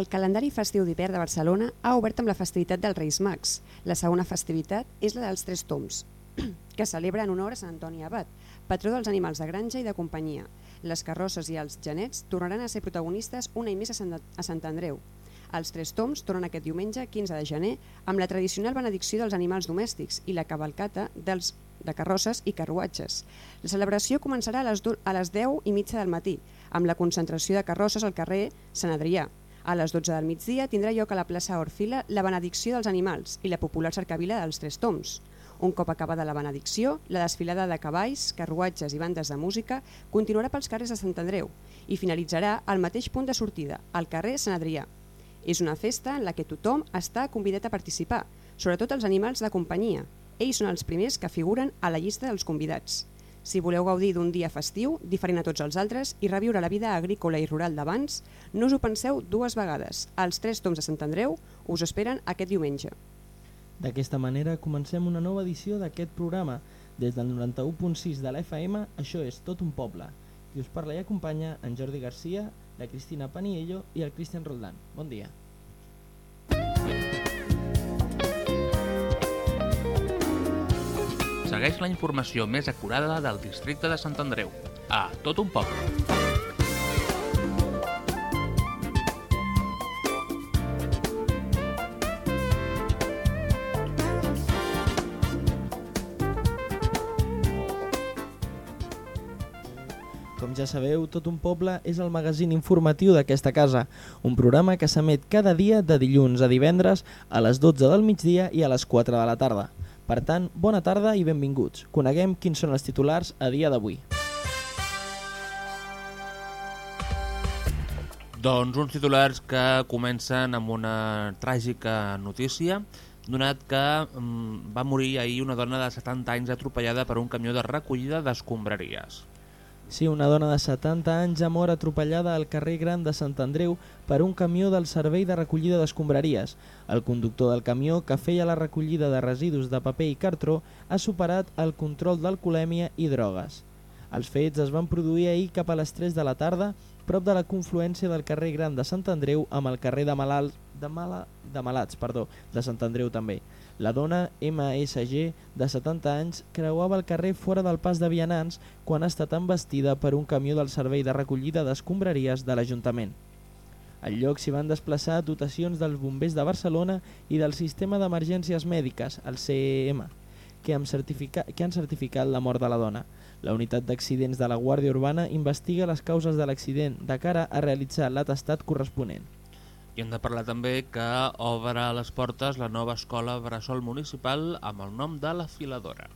El calendari festiu d'hivern de Barcelona ha obert amb la festivitat dels Reis Mags. La segona festivitat és la dels Tres Toms, que celebra en honor a Sant Antoni Abat, patró dels animals de granja i de companyia. Les carrosses i els genets tornaran a ser protagonistes un any més a Sant, Andreu. Els Tres Toms tornen aquest diumenge, 15 de gener, amb la tradicional benedicció dels animals domèstics i la cavalcata dels, de carrosses i carruatges. La celebració començarà a les 10 i mitja del matí, amb la concentració de carrosses al carrer Sant Adrià, a les 12 del migdia tindrà lloc a la plaça Orfila la benedicció dels animals i la popular cercavila dels Tres Toms. Un cop acabada la benedicció, la desfilada de cavalls, carruatges i bandes de música continuarà pels carrers de Sant Andreu i finalitzarà al mateix punt de sortida, al carrer Sant Adrià. És una festa en la que tothom està convidat a participar, sobretot els animals de companyia. Ells són els primers que figuren a la llista dels convidats. Si voleu gaudir d'un dia festiu, diferent a tots els altres, i reviure la vida agrícola i rural d'abans, no us ho penseu dues vegades. Els tres toms de Sant Andreu us esperen aquest diumenge. D'aquesta manera comencem una nova edició d'aquest programa. Des del 91.6 de la FM, això és Tot un poble. Qui us parla i acompanya en Jordi Garcia, la Cristina Paniello i el Cristian Roldán. Bon dia. Segueix la informació més acurada del districte de Sant Andreu. A tot un poble. Com ja sabeu, Tot un poble és el magazín informatiu d'aquesta casa, un programa que s'emet cada dia de dilluns a divendres a les 12 del migdia i a les 4 de la tarda. Per tant, bona tarda i benvinguts. Coneguem quins són els titulars a dia d'avui. Doncs uns titulars que comencen amb una tràgica notícia, donat que mm, va morir ahir una dona de 70 anys atropellada per un camió de recollida d'escombraries. Sí, una dona de 70 anys ha mort atropellada al carrer Gran de Sant Andreu per un camió del Servei de Recollida d'Escombraries. El conductor del camió, que feia la recollida de residus de paper i cartró, ha superat el control d'alcoholèmia i drogues. Els fets es van produir ahir cap a les 3 de la tarda, prop de la confluència del carrer Gran de Sant Andreu amb el carrer de, Malalt, de, Mala, de Malats perdó, de Sant Andreu també. La dona MSG, de 70 anys, creuava el carrer fora del pas de vianants quan ha estat embestida per un camió del servei de recollida d'escombraries de l'Ajuntament. Al lloc s'hi van desplaçar dotacions dels bombers de Barcelona i del Sistema d'Emergències Mèdiques, el CEM, que, que han certificat la mort de la dona. La unitat d'accidents de la Guàrdia Urbana investiga les causes de l'accident de cara a realitzar l'atestat corresponent. Hem de parlar també que obre a les portes la nova escola Bressol Municipal amb el nom de la Filadora.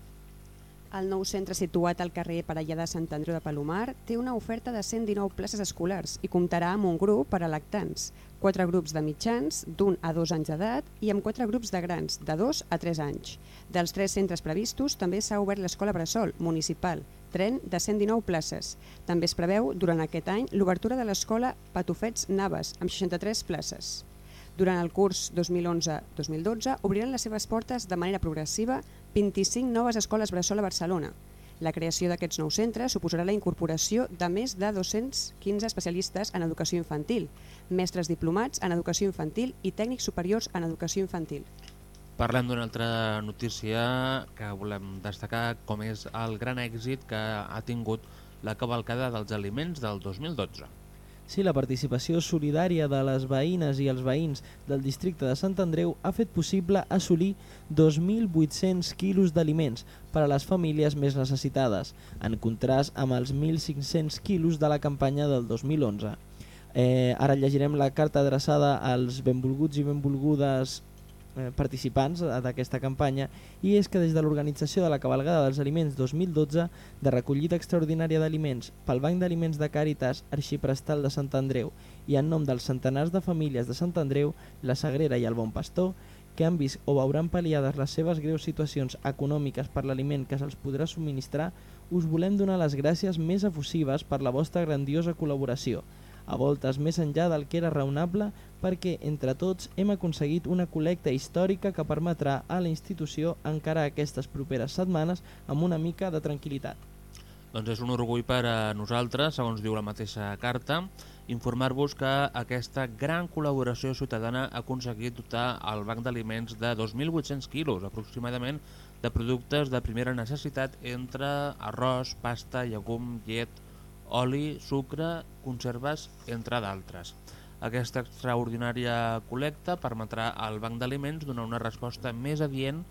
El nou centre situat al carrer Parellà de Sant Andreu de Palomar té una oferta de 119 places escolars i comptarà amb un grup per a lactants, quatre grups de mitjans d'un a dos anys d'edat i amb quatre grups de grans de 2 a 3 anys. Dels tres centres previstos també s'ha obert l'escola Bressol municipal, tren de 119 places. També es preveu durant aquest any l'obertura de l'escola Patufets Naves amb 63 places. Durant el curs 2011-2012 obriran les seves portes de manera progressiva 25 noves escoles bressol a Barcelona. La creació d'aquests nous centres suposarà la incorporació de més de 215 especialistes en educació infantil, mestres diplomats en educació infantil i tècnics superiors en educació infantil. Parlem d'una altra notícia que volem destacar com és el gran èxit que ha tingut la cavalcada dels aliments del 2012. Sí, la participació solidària de les veïnes i els veïns del districte de Sant Andreu ha fet possible assolir 2.800 quilos d'aliments per a les famílies més necessitades, en contrast amb els 1.500 quilos de la campanya del 2011. Eh, ara llegirem la carta adreçada als benvolguts i benvolgudes participants d'aquesta campanya i és que des de l'organització de la Cabalgada dels Aliments 2012 de recollida extraordinària d'aliments pel Banc d'Aliments de Càritas Arxiprestal de Sant Andreu i en nom dels centenars de famílies de Sant Andreu, la Sagrera i el Bon Pastor, que han vist o veuran pal·liades les seves greus situacions econòmiques per l'aliment que se'ls podrà subministrar, us volem donar les gràcies més efusives per la vostra grandiosa col·laboració, a voltes més enllà del que era raonable perquè entre tots hem aconseguit una col·lecta històrica que permetrà a la institució encarar aquestes properes setmanes amb una mica de tranquil·litat. Doncs és un orgull per a nosaltres, segons diu la mateixa carta, informar-vos que aquesta gran col·laboració ciutadana ha aconseguit dotar el Banc d'Aliments de 2.800 quilos, aproximadament, de productes de primera necessitat entre arròs, pasta, llegum, llet, oli, sucre, conserves, entre d'altres. Aquesta extraordinària col·lecta permetrà al Banc d'Aliments donar una resposta més adient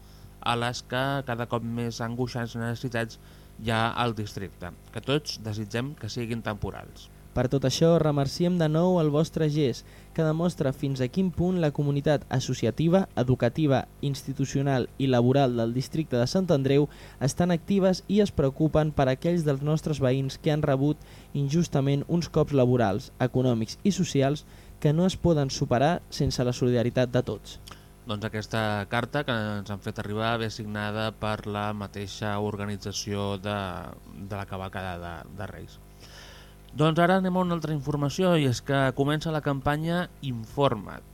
a les que cada cop més angoixants necessitats hi ha al districte, que tots desitgem que siguin temporals. Per tot això, remerciem de nou el vostre gest, que demostra fins a quin punt la comunitat associativa, educativa, institucional i laboral del districte de Sant Andreu estan actives i es preocupen per aquells dels nostres veïns que han rebut injustament uns cops laborals, econòmics i socials que no es poden superar sense la solidaritat de tots. Doncs aquesta carta que ens han fet arribar ve signada per la mateixa organització de, de la cavalcada de, de Reis. Doncs ara anem a una altra informació i és que comença la campanya Informa't.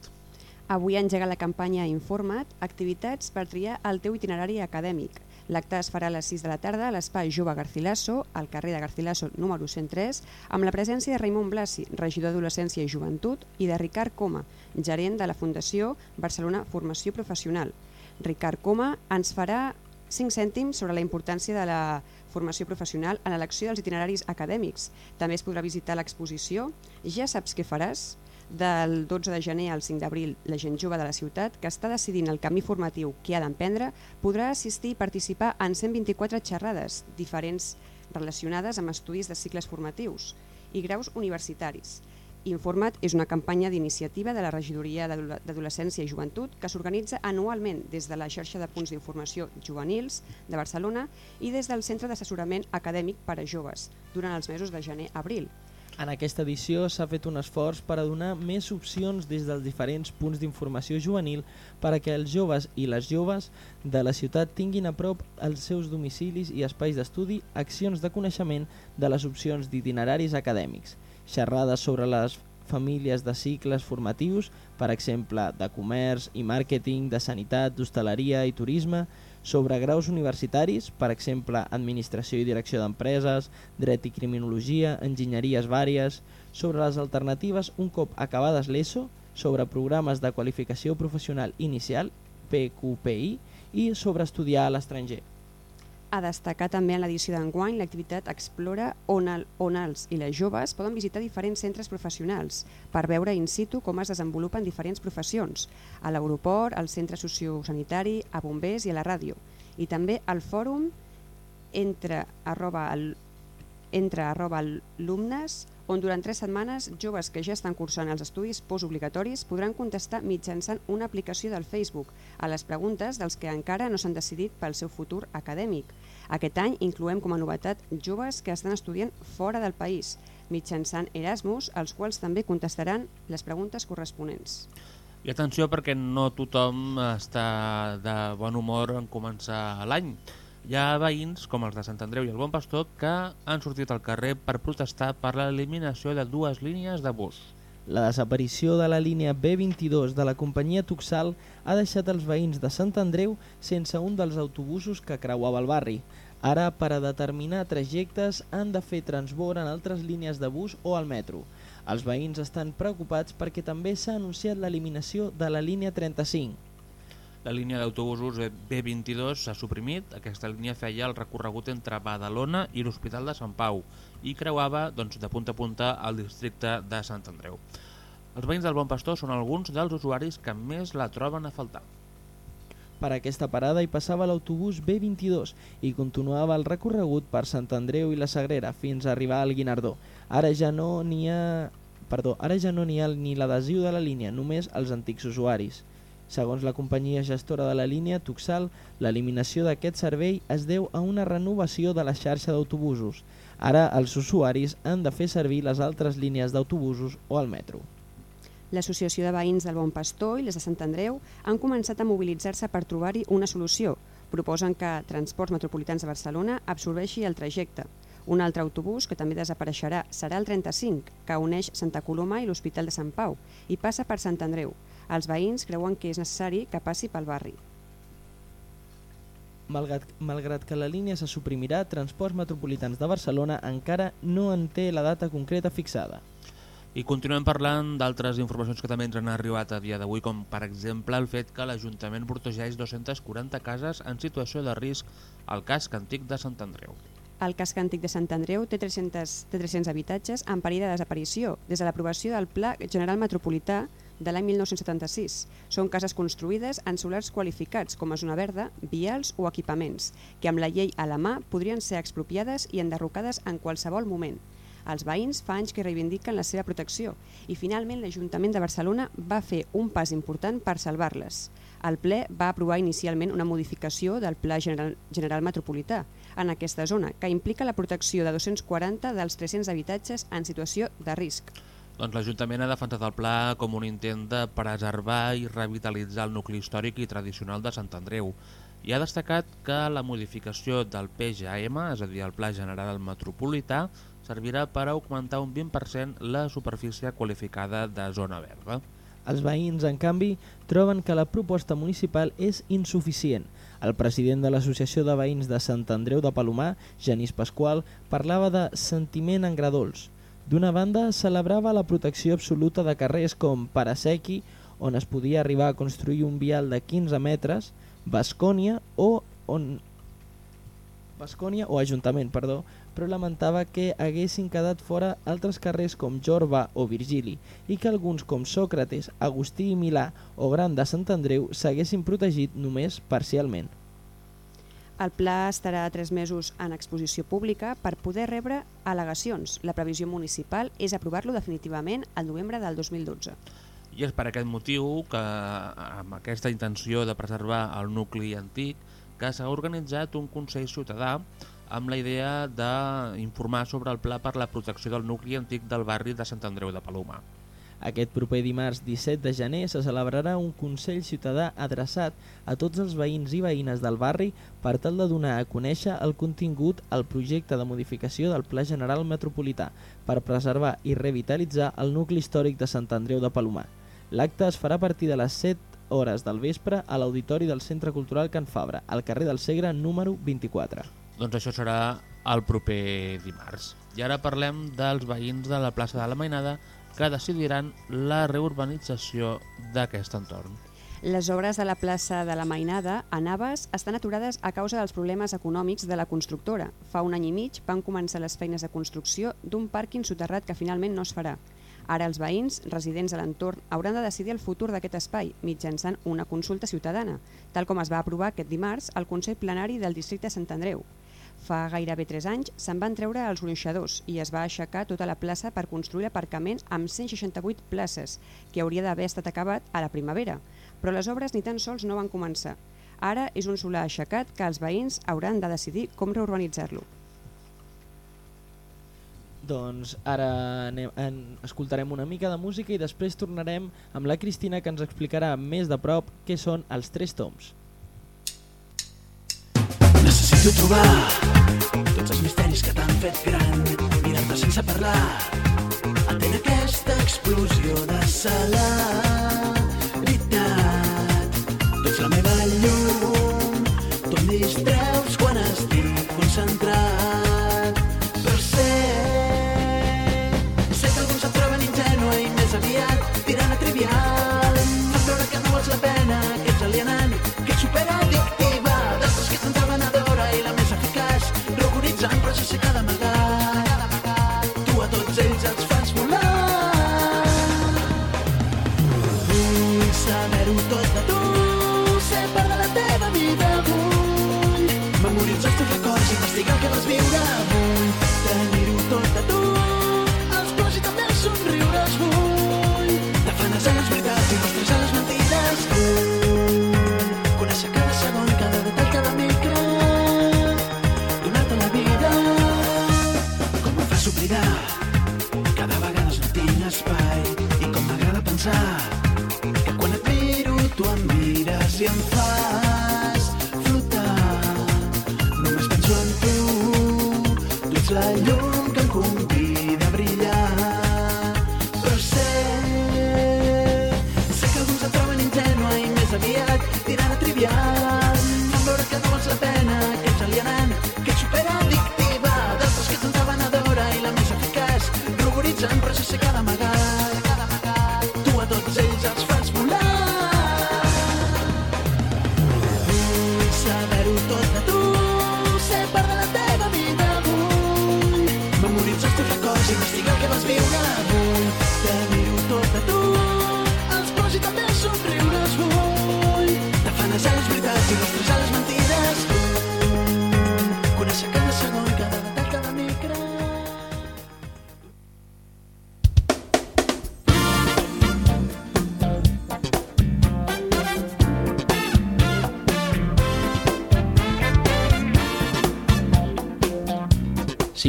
Avui engega la campanya Informa't, activitats per triar el teu itinerari acadèmic. L'acte es farà a les 6 de la tarda a l'Espai Jove Garcilaso, al carrer de Garcilaso número 103, amb la presència de Raimon Blasi, regidor d'Adolescència i Joventut, i de Ricard Coma, gerent de la Fundació Barcelona Formació Professional. Ricard Coma ens farà 5 cèntims sobre la importància de la formació professional en l'elecció dels itineraris acadèmics. També es podrà visitar l'exposició Ja saps què faràs? Del 12 de gener al 5 d'abril, la gent jove de la ciutat, que està decidint el camí formatiu que ha d'emprendre, podrà assistir i participar en 124 xerrades diferents relacionades amb estudis de cicles formatius i graus universitaris. Informa't és una campanya d'iniciativa de la Regidoria d'Adolescència i Joventut que s'organitza anualment des de la xarxa de punts d'informació juvenils de Barcelona i des del Centre d'Assessorament Acadèmic per a Joves durant els mesos de gener-abril. En aquesta edició s'ha fet un esforç per a donar més opcions des dels diferents punts d'informació juvenil per a que els joves i les joves de la ciutat tinguin a prop els seus domicilis i espais d'estudi accions de coneixement de les opcions d'itineraris acadèmics xerrades sobre les famílies de cicles formatius, per exemple, de comerç i màrqueting, de sanitat, d'hostaleria i turisme, sobre graus universitaris, per exemple, administració i direcció d'empreses, dret i criminologia, enginyeries vàries, sobre les alternatives un cop acabades l'ESO, sobre programes de qualificació professional inicial, PQPI, i sobre estudiar a l'estranger. A destacar també en l'edició d'enguany l'activitat Explora on, el, on els i les joves poden visitar diferents centres professionals per veure in situ com es desenvolupen diferents professions, a l'aeroport, al centre sociosanitari, a bombers i a la ràdio. I també al fòrum entre arroba, el, entre arroba alumnes on durant tres setmanes joves que ja estan cursant els estudis postobligatoris podran contestar mitjançant una aplicació del Facebook a les preguntes dels que encara no s'han decidit pel seu futur acadèmic. Aquest any incloem com a novetat joves que estan estudiant fora del país, mitjançant Erasmus, els quals també contestaran les preguntes corresponents. I atenció perquè no tothom està de bon humor en començar l'any. Hi ha veïns, com els de Sant Andreu i el Bon Pastor, que han sortit al carrer per protestar per l'eliminació de dues línies de bus. La desaparició de la línia B22 de la companyia Tuxal ha deixat els veïns de Sant Andreu sense un dels autobusos que creuava el barri. Ara, per a determinar trajectes, han de fer transbord en altres línies de bus o al metro. Els veïns estan preocupats perquè també s'ha anunciat l'eliminació de la línia 35. La línia d'autobusos B22 s'ha suprimit. Aquesta línia feia el recorregut entre Badalona i l'Hospital de Sant Pau i creuava doncs, de punta a punta al districte de Sant Andreu. Els veïns del Bon Pastor són alguns dels usuaris que més la troben a faltar. Per aquesta parada hi passava l'autobús B22 i continuava el recorregut per Sant Andreu i la Sagrera fins a arribar al Guinardó. Ara ja no n'hi ha perdó, ara ja no n'hi ha ni l'adhesiu de la línia, només els antics usuaris. Segons la companyia gestora de la línia, Tuxal, l'eliminació d'aquest servei es deu a una renovació de la xarxa d'autobusos. Ara els usuaris han de fer servir les altres línies d'autobusos o el metro. L'Associació de Veïns del Bon Pastor i les de Sant Andreu han començat a mobilitzar-se per trobar-hi una solució. Proposen que Transports Metropolitans de Barcelona absorbeixi el trajecte. Un altre autobús que també desapareixerà serà el 35, que uneix Santa Coloma i l'Hospital de Sant Pau i passa per Sant Andreu. Els veïns creuen que és necessari que passi pel barri. malgrat, malgrat que la línia se suprimirà, Transports Metropolitans de Barcelona encara no en té la data concreta fixada. I continuem parlant d'altres informacions que també ens han arribat a dia d'avui, com per exemple el fet que l'Ajuntament protegeix 240 cases en situació de risc al casc antic de Sant Andreu. El casc antic de Sant Andreu té 300, té 300 habitatges en perill de desaparició des de l'aprovació del Pla General Metropolità de l'any 1976. Són cases construïdes en solars qualificats com a zona verda, vials o equipaments, que amb la llei a la mà podrien ser expropiades i enderrocades en qualsevol moment. Els veïns fa anys que reivindiquen la seva protecció i finalment l'Ajuntament de Barcelona va fer un pas important per salvar-les. El ple va aprovar inicialment una modificació del Pla General, General Metropolità en aquesta zona, que implica la protecció de 240 dels 300 habitatges en situació de risc. Doncs l'Ajuntament ha defensat el pla com un intent de preservar i revitalitzar el nucli històric i tradicional de Sant Andreu i ha destacat que la modificació del PGM, és a dir, el Pla General Metropolità, servirà per augmentar un 20% la superfície qualificada de zona verda. Els veïns, en canvi, troben que la proposta municipal és insuficient. El president de l'Associació de Veïns de Sant Andreu de Palomar, Genís Pasqual, parlava de sentiment en gradols. D'una banda, celebrava la protecció absoluta de carrers com Parasequi, on es podia arribar a construir un vial de 15 metres, Bascònia o on Bascònia o Ajuntament, perdó, però lamentava que haguessin quedat fora altres carrers com Jorba o Virgili i que alguns com Sòcrates, Agustí i Milà o Gran de Sant Andreu s'haguessin protegit només parcialment. El pla estarà tres mesos en exposició pública per poder rebre al·legacions. La previsió municipal és aprovar-lo definitivament al novembre del 2012. I és per aquest motiu que, amb aquesta intenció de preservar el nucli antic, que s'ha organitzat un Consell Ciutadà amb la idea d'informar sobre el pla per la protecció del nucli antic del barri de Sant Andreu de Paloma. Aquest proper dimarts 17 de gener se celebrarà un Consell Ciutadà adreçat a tots els veïns i veïnes del barri per tal de donar a conèixer el contingut al projecte de modificació del Pla General Metropolità per preservar i revitalitzar el nucli històric de Sant Andreu de Palomar. L'acte es farà a partir de les 7 hores del vespre a l'Auditori del Centre Cultural Can Fabra, al carrer del Segre número 24. Doncs això serà el proper dimarts. I ara parlem dels veïns de la plaça de la Mainada que decidiran la reurbanització d'aquest entorn. Les obres de la plaça de la Mainada a Navas estan aturades a causa dels problemes econòmics de la constructora. Fa un any i mig van començar les feines de construcció d'un pàrquing soterrat que finalment no es farà. Ara els veïns, residents a l'entorn, hauran de decidir el futur d'aquest espai mitjançant una consulta ciutadana, tal com es va aprovar aquest dimarts al Consell Plenari del Districte Sant Andreu. Fa gairebé 3 anys se'n van treure els gronxadors i es va aixecar tota la plaça per construir l'aparcament amb 168 places, que hauria d'haver estat acabat a la primavera, però les obres ni tan sols no van començar. Ara és un solar aixecat que els veïns hauran de decidir com reurbanitzar-lo. Doncs ara anem, en, escoltarem una mica de música i després tornarem amb la Cristina que ens explicarà més de prop què són els tres toms. Necessito trobar tots els misteris que t'han fet gran. Mirant-te sense parlar atén aquesta explosió de celeritat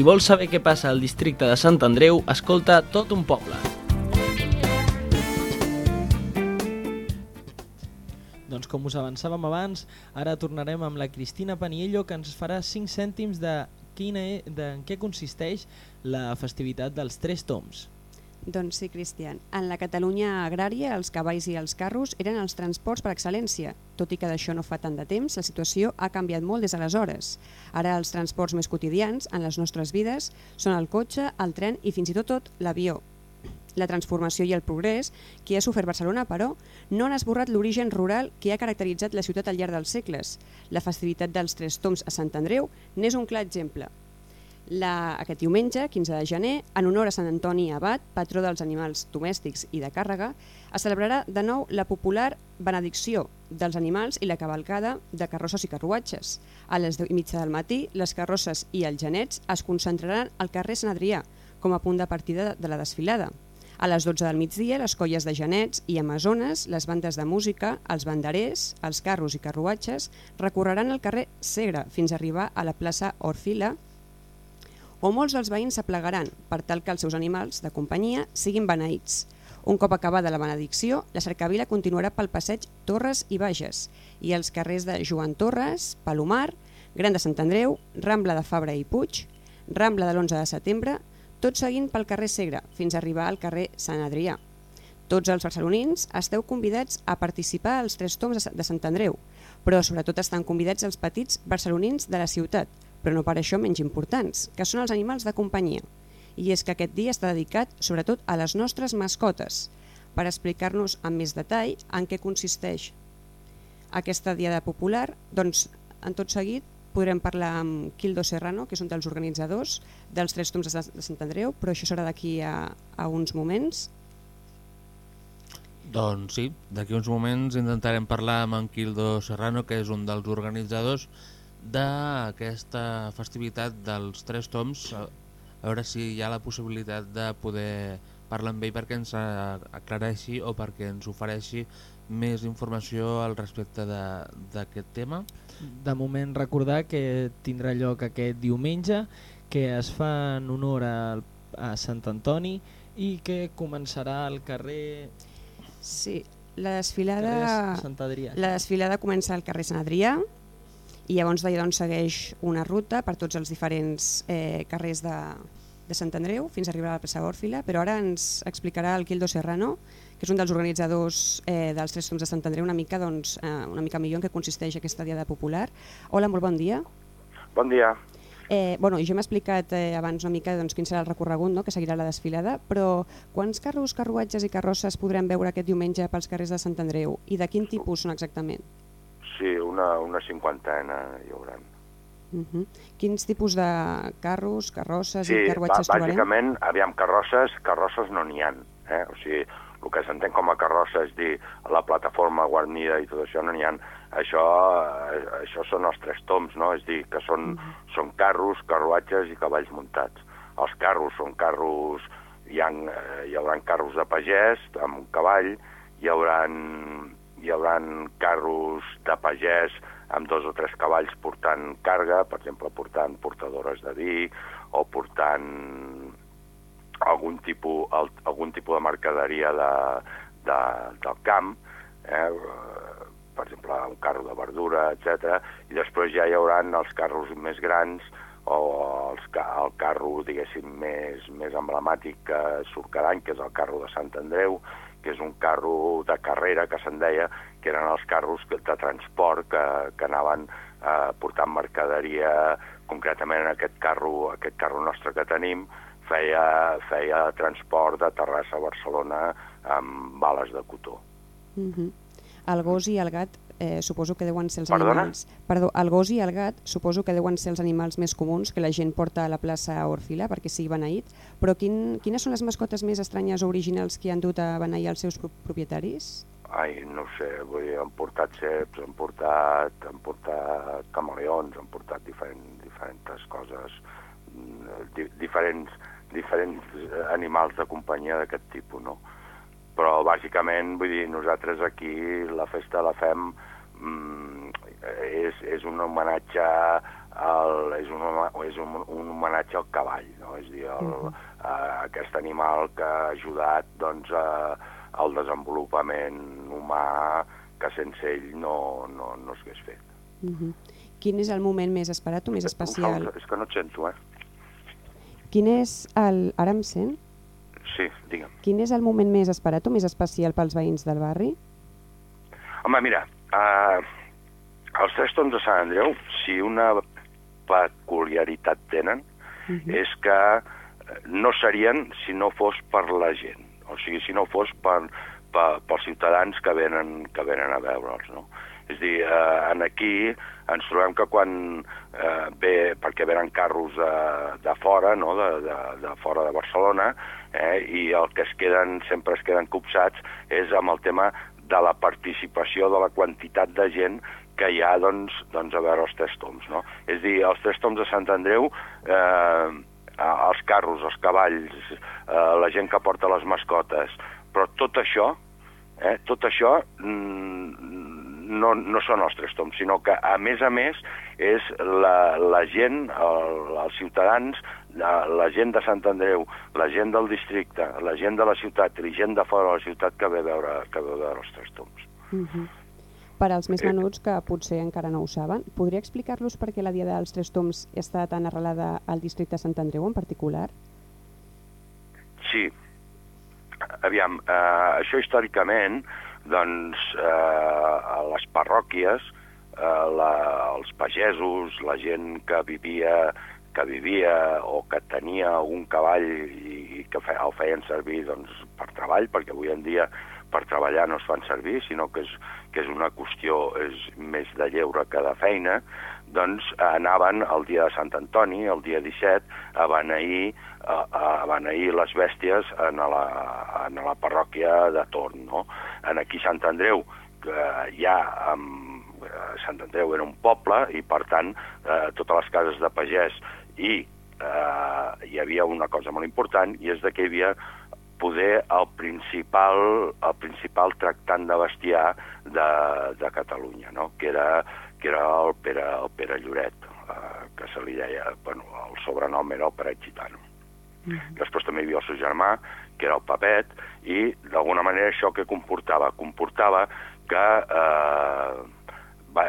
Si vols saber què passa al districte de Sant Andreu, escolta tot un poble. Com us avançàvem abans, ara tornarem amb la Cristina Paniello que ens farà 5 cèntims de, quina e, de en què consisteix la festivitat dels Tres Toms. Doncs sí, Cristian. En la Catalunya agrària, els cavalls i els carros eren els transports per excel·lència. Tot i que d'això no fa tant de temps, la situació ha canviat molt des d'aleshores. Ara els transports més quotidians en les nostres vides són el cotxe, el tren i fins i tot tot l'avió. La transformació i el progrés que ha sofert Barcelona, però, no han esborrat l'origen rural que ha caracteritzat la ciutat al llarg dels segles. La festivitat dels Tres Toms a Sant Andreu n'és un clar exemple. La, aquest diumenge, 15 de gener, en honor a Sant Antoni Abat, patró dels animals domèstics i de càrrega, es celebrarà de nou la popular benedicció dels animals i la cavalcada de carrosses i carruatges. A les 10 i mitja del matí, les carrosses i els genets es concentraran al carrer Sant Adrià, com a punt de partida de la desfilada. A les 12 del migdia, les colles de genets i amazones, les bandes de música, els banderers, els carros i carruatges recorreran el carrer Segre fins a arribar a la plaça Orfila, on molts dels veïns s'aplegaran per tal que els seus animals de companyia siguin beneïts. Un cop acabada la benedicció, la cercavila continuarà pel passeig Torres i Bages i els carrers de Joan Torres, Palomar, Gran de Sant Andreu, Rambla de Fabra i Puig, Rambla de l'11 de setembre, tot seguint pel carrer Segre fins a arribar al carrer Sant Adrià. Tots els barcelonins esteu convidats a participar als Tres Toms de Sant- Andreu, però sobretot estan convidats els petits barcelonins de la ciutat, però no per això menys importants, que són els animals de companyia. I és que aquest dia està dedicat sobretot a les nostres mascotes, per explicar-nos amb més detall en què consisteix aquesta diada popular, doncs en tot seguit podrem parlar amb Quildo Serrano, que és un dels organitzadors dels Tres Toms de Sant Andreu, però això serà d'aquí a, a uns moments. Doncs sí, d'aquí uns moments intentarem parlar amb en Quildo Serrano, que és un dels organitzadors d'aquesta festivitat dels Tres Toms, a a veure si hi ha la possibilitat de poder parlar amb ell perquè ens aclareixi o perquè ens ofereixi més informació al respecte d'aquest tema. De moment recordar que tindrà lloc aquest diumenge, que es fa en honor al, a Sant Antoni i que començarà al carrer, Sí, la desfilada... Sant Adrià. La desfilada comença al carrer Sant Adrià i llavors d'allà doncs, segueix una ruta per tots els diferents eh, carrers de, de Sant Andreu fins a arribar a la plaça Òrfila, però ara ens explicarà el Quildo Serrano, que és un dels organitzadors eh, dels Tres Toms de Sant Andreu, una mica, doncs, eh, una mica millor en què consisteix aquesta diada popular. Hola, molt bon dia. Bon dia. Eh, bueno, jo m'he explicat eh, abans una mica doncs, quin serà el recorregut no?, que seguirà la desfilada, però quants carros, carruatges i carrosses podrem veure aquest diumenge pels carrers de Sant Andreu i de quin tipus són exactament? Sí, una, una cinquantena hi haurà. Uh -huh. Quins tipus de carros, carrosses Sí, i carruatges trobarem? bàsicament, aviam, carrosses, carrosses no n'hi ha. Eh? O sigui, el que s'entén com a carrossa és dir la plataforma guarnida i tot això no n'hi ha. Això, eh, això són els tres toms, no? És dir, que són, són carros, carruatges i cavalls muntats. Els carros són carros, hi, ha, hi haurà carros de pagès amb un cavall, hi haurà, hi haurà carros de pagès amb dos o tres cavalls portant carga, per exemple, portant portadores de vi o portant algun tipus, al, algun tipus de mercaderia de, de, del camp, eh? per exemple, un carro de verdura, etc. I després ja hi hauran els carros més grans o els, el carro, diguéssim, més, més emblemàtic que surt cada any, que és el carro de Sant Andreu, que és un carro de carrera, que se'n deia, que eren els carros de transport que, que anaven eh, portant mercaderia, concretament en aquest carro, aquest carro nostre que tenim, feia, feia transport de Terrassa a Barcelona amb bales de cotó. Uh -huh. El gos i el gat eh, suposo que deuen ser els Perdona? animals... Perdó, el gos i el gat suposo que deuen ser els animals més comuns que la gent porta a la plaça Orfila perquè sigui beneït, però quin, quines són les mascotes més estranyes o originals que han dut a beneir els seus pro propietaris? ai, no sé, vull dir, han portat ceps, han portat, han portat camaleons, han portat diferent, diferents coses, mm, di, diferents, diferents eh, animals de companyia d'aquest tipus, no? Però, bàsicament, vull dir, nosaltres aquí la festa la fem mm, és, és un homenatge al, és, un, és un, un homenatge al cavall, no? és a dir, el, uh -huh. aquest animal que ha ajudat doncs, a, al desenvolupament humà que sense ell no, no, no s'hagués fet. Uh -huh. Quin és el moment més esperat o més especial? És que no et sento, eh? Quin és el... Ara em sent? Sí, digue'm. Quin és el moment més esperat o més especial pels veïns del barri? Home, mira, uh, els tres tons de Sant Andreu, si una peculiaritat tenen, Uh -huh. és que eh, no serien si no fos per la gent, o sigui, si no fos per, per, pels ciutadans que venen, que venen a veure'ls, no? És a dir, eh, en aquí ens trobem que quan eh, ve, perquè venen carros de, de fora, no? de, de, de fora de Barcelona, eh, i el que es queden, sempre es queden copsats és amb el tema de la participació de la quantitat de gent que hi ha doncs, doncs, a veure els tres toms. No? És dir, els tres toms de Sant Andreu, eh, els carros, els cavalls, eh, la gent que porta les mascotes, però tot això, eh, tot això mm, no, no són els tres toms, sinó que, a més a més, és la, la gent, el, els ciutadans, la, la gent de Sant Andreu, la gent del districte, la gent de la ciutat i gent de fora de la ciutat que ve a veure, que ve a veure els tres toms. Uh -huh. Per als més menuts que potser encara no ho saben, podria explicar-los per què la Diada dels Tres Toms està tan arrelada al districte de Sant Andreu en particular? Sí. Aviam, eh, això històricament, doncs, eh, a les parròquies, eh, la, els pagesos, la gent que vivia que vivia o que tenia un cavall i, i que fe, el feien servir doncs, per treball, perquè avui en dia per treballar no es fan servir, sinó que és, que és una qüestió és més de lleure que de feina, doncs anaven el dia de Sant Antoni, el dia 17, a beneir, a, a beneir les bèsties en la, en la parròquia de Torn. No? En aquí Sant Andreu, que ja amb, eh, Sant Andreu era un poble i, per tant, eh, totes les cases de pagès i eh, hi havia una cosa molt important i és de que hi havia poder el principal, el principal tractant de bestiar de, de Catalunya, no? que, era, que era el Pere, el Pere Lloret, eh, que se li deia, bueno, el sobrenom era el Peret Gitano. Mm. Després també hi havia el seu germà, que era el Papet, i d'alguna manera això que comportava? Comportava que eh, va,